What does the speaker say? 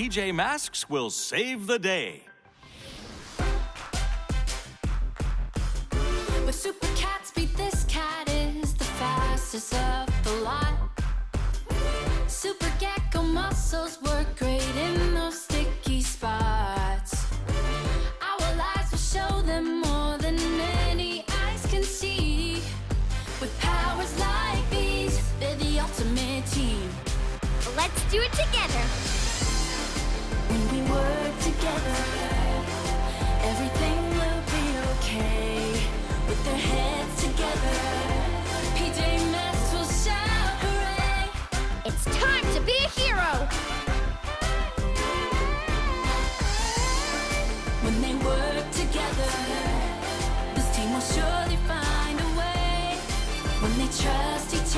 PJ Masks will save the day. With super cat speed, this cat is the fastest of the lot. Super Gekko muscles work great in those sticky spots. Owl eyes will show them more than any eyes can see. With powers like these, they're the ultimate team. Let's do it together. It's time to be a hero. When they work together, this team will surely find a way. When they trust each